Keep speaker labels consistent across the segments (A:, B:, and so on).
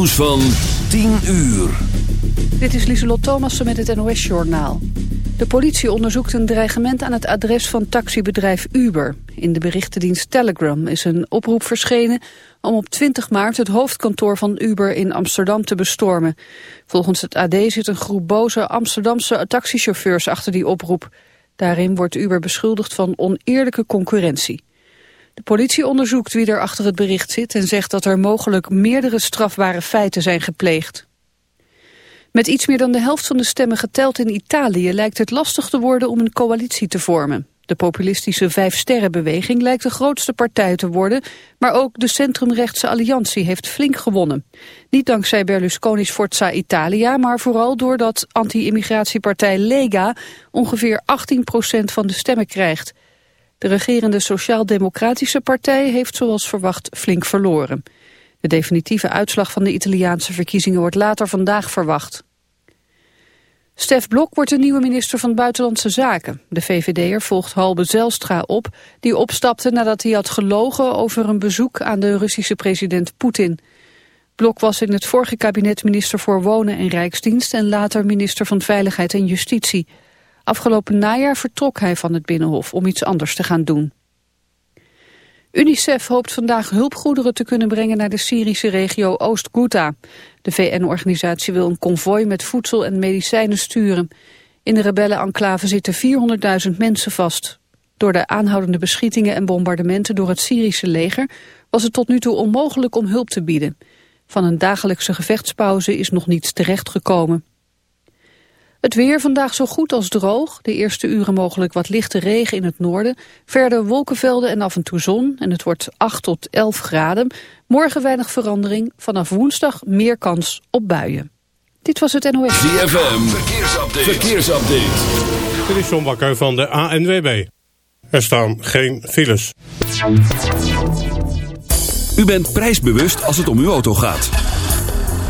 A: nieuws van 10 uur.
B: Dit is Lieselot Thomassen met het NOS-journaal. De politie onderzoekt een dreigement aan het adres van taxibedrijf Uber. In de berichtendienst Telegram is een oproep verschenen... om op 20 maart het hoofdkantoor van Uber in Amsterdam te bestormen. Volgens het AD zit een groep boze Amsterdamse taxichauffeurs achter die oproep. Daarin wordt Uber beschuldigd van oneerlijke concurrentie. De politie onderzoekt wie er achter het bericht zit... en zegt dat er mogelijk meerdere strafbare feiten zijn gepleegd. Met iets meer dan de helft van de stemmen geteld in Italië... lijkt het lastig te worden om een coalitie te vormen. De populistische Vijfsterrenbeweging lijkt de grootste partij te worden... maar ook de centrumrechtse alliantie heeft flink gewonnen. Niet dankzij Berlusconi's Forza Italia... maar vooral doordat anti-immigratiepartij Lega... ongeveer 18% van de stemmen krijgt... De regerende Sociaal-Democratische Partij heeft zoals verwacht flink verloren. De definitieve uitslag van de Italiaanse verkiezingen wordt later vandaag verwacht. Stef Blok wordt de nieuwe minister van Buitenlandse Zaken. De VVD'er volgt Halbe Zelstra op, die opstapte nadat hij had gelogen over een bezoek aan de Russische president Poetin. Blok was in het vorige kabinet minister voor Wonen en Rijksdienst en later minister van Veiligheid en Justitie. Afgelopen najaar vertrok hij van het Binnenhof om iets anders te gaan doen. UNICEF hoopt vandaag hulpgoederen te kunnen brengen naar de Syrische regio Oost-Ghouta. De VN-organisatie wil een konvooi met voedsel en medicijnen sturen. In de rebellenenclave zitten 400.000 mensen vast. Door de aanhoudende beschietingen en bombardementen door het Syrische leger was het tot nu toe onmogelijk om hulp te bieden. Van een dagelijkse gevechtspauze is nog niets terechtgekomen. Het weer vandaag zo goed als droog. De eerste uren mogelijk wat lichte regen in het noorden. Verder wolkenvelden en af en toe zon. En het wordt 8 tot 11 graden. Morgen weinig verandering. Vanaf woensdag meer kans op buien. Dit was het NOS.
A: ZFM, verkeersupdate. verkeersupdate.
C: Dit is John Bakker van de ANWB. Er staan geen files.
A: U bent prijsbewust als het om uw auto gaat.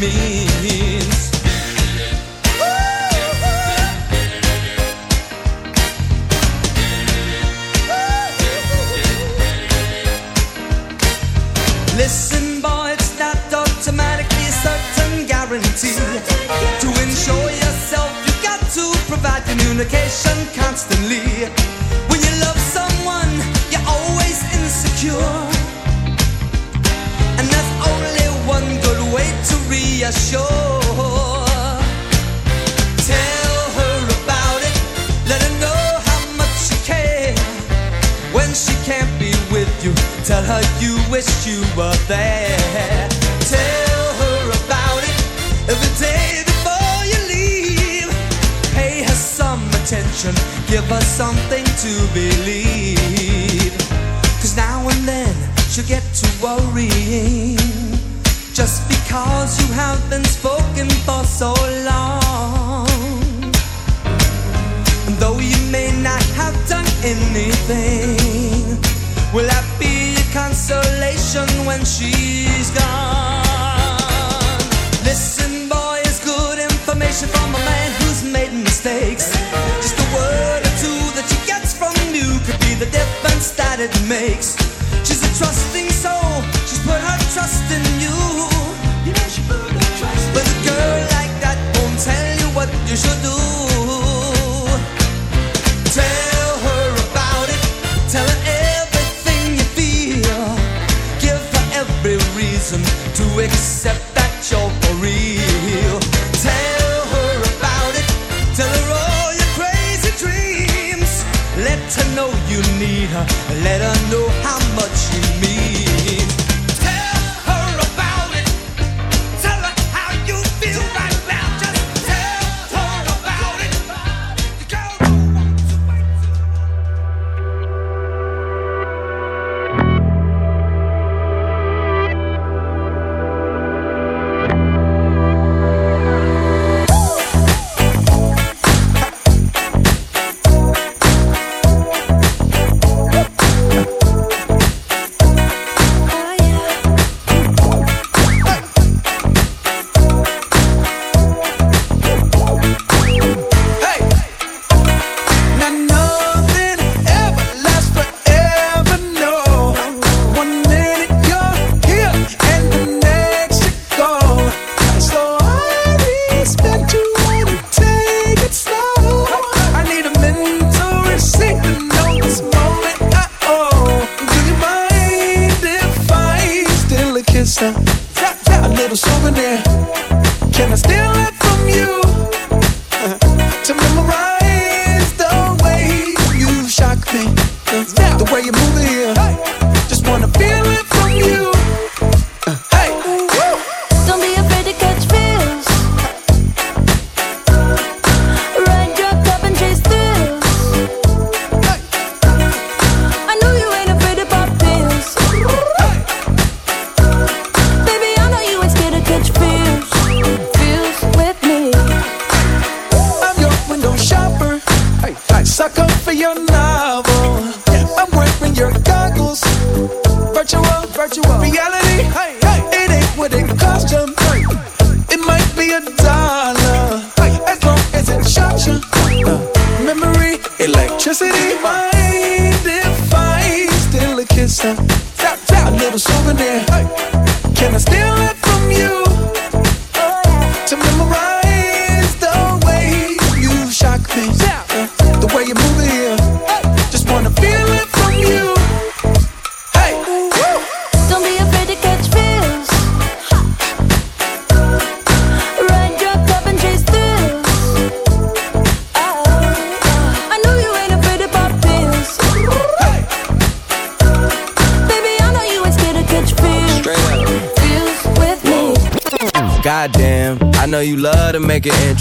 D: much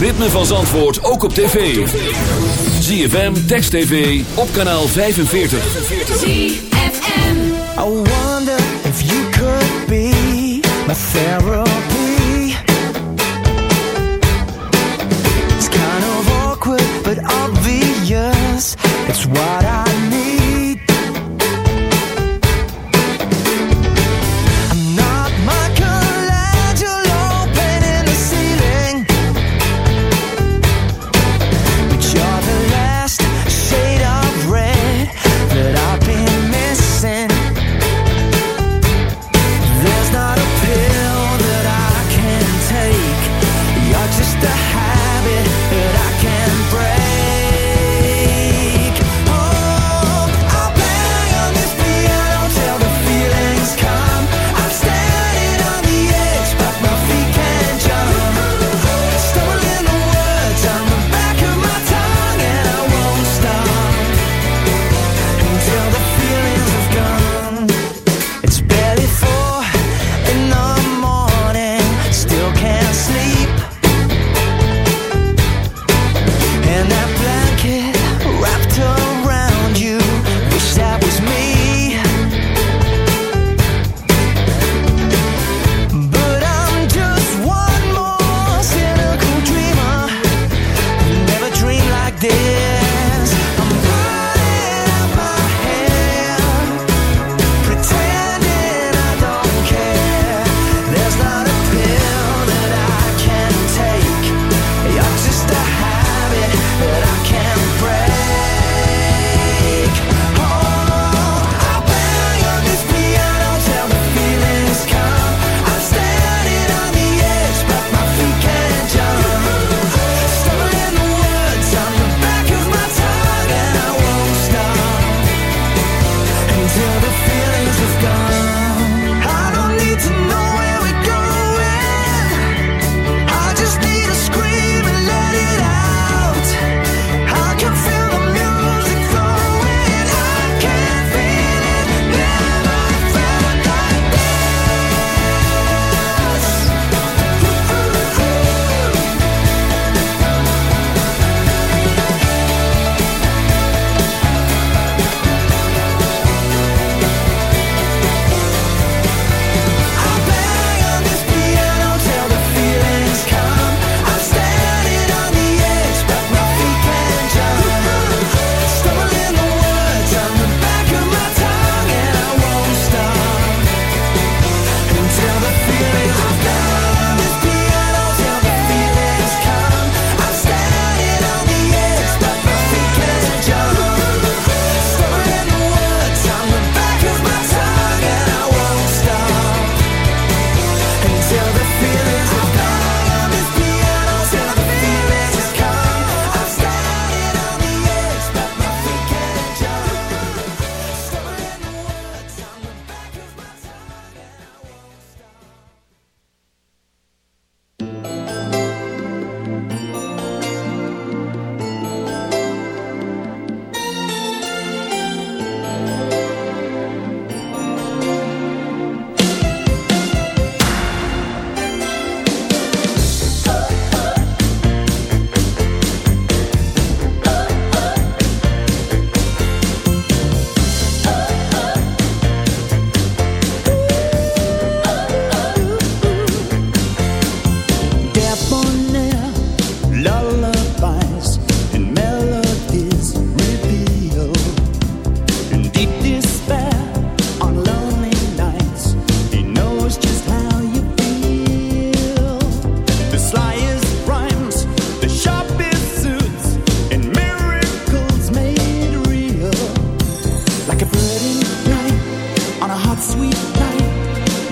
A: Ritme van Zandvoort ook op tv. ZFM, Text TV, op kanaal 45.
E: I wonder if you could be my therapy.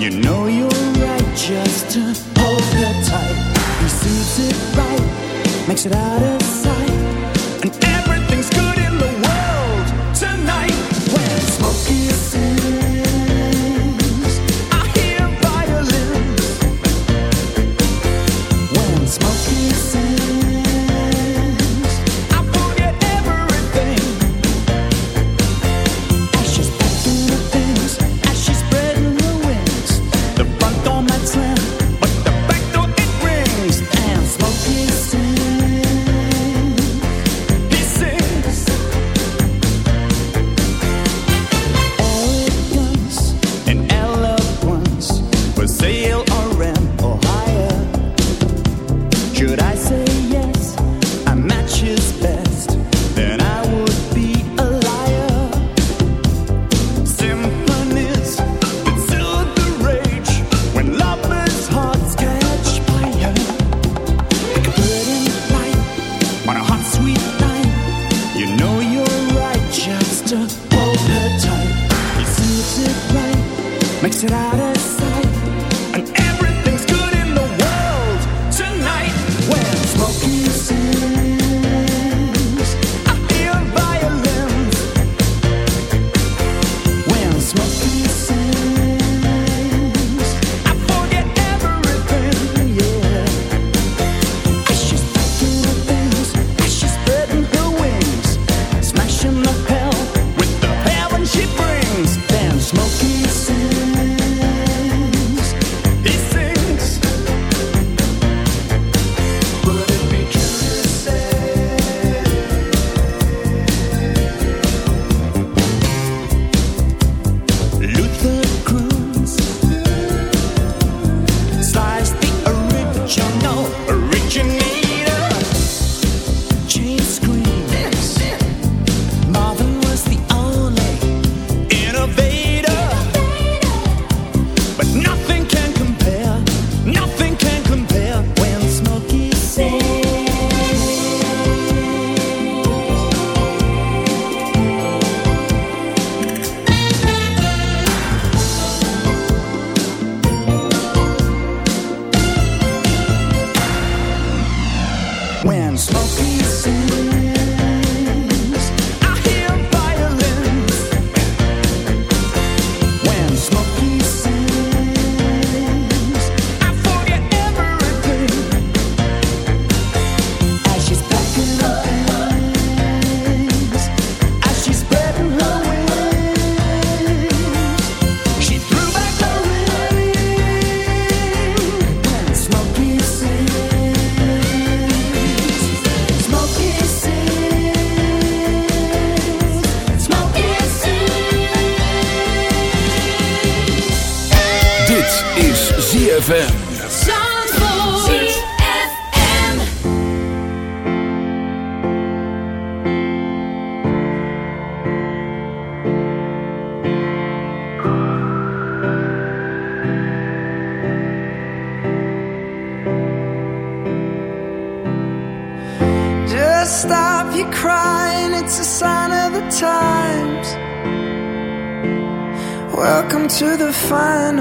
F: You know you're right, just to hold her tight. He sees it right, makes it out of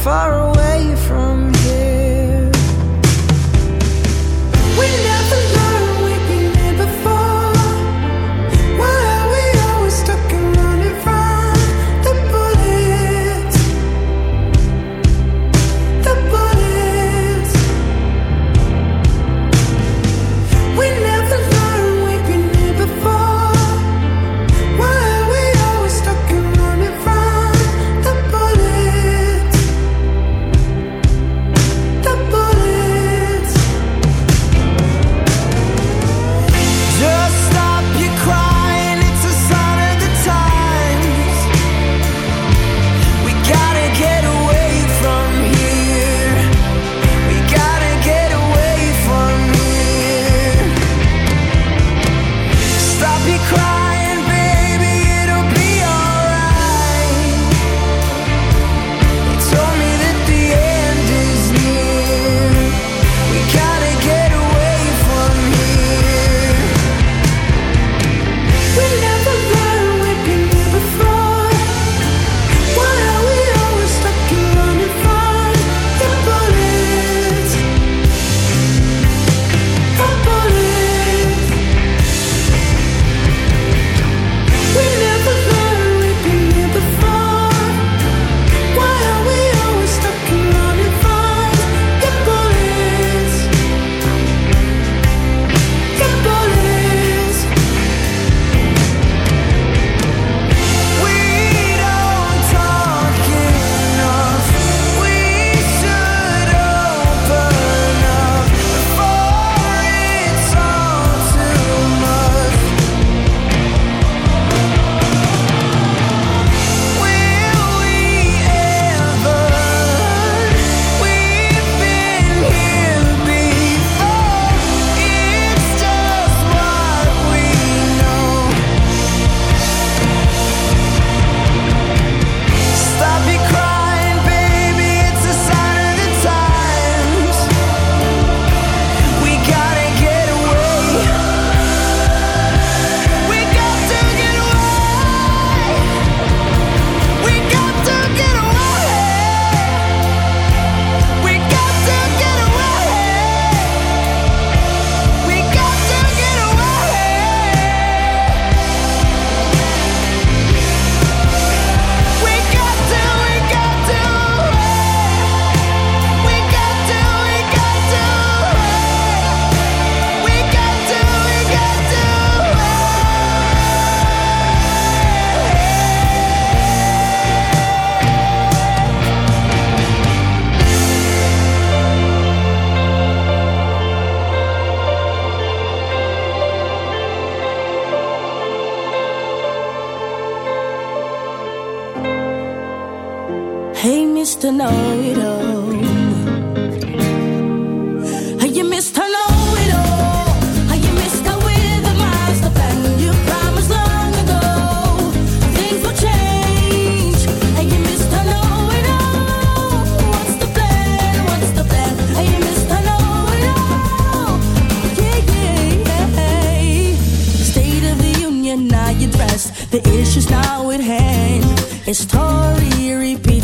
F: far away.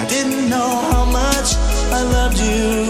G: I didn't know how much I loved you.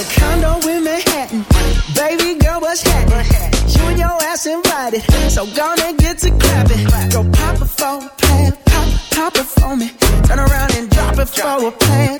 F: a condo in Manhattan. Baby girl, what's happening? You and your ass invited. So gonna get to clapping. Go pop a plan. Pop, pop it for me. Turn around and drop it for a plan.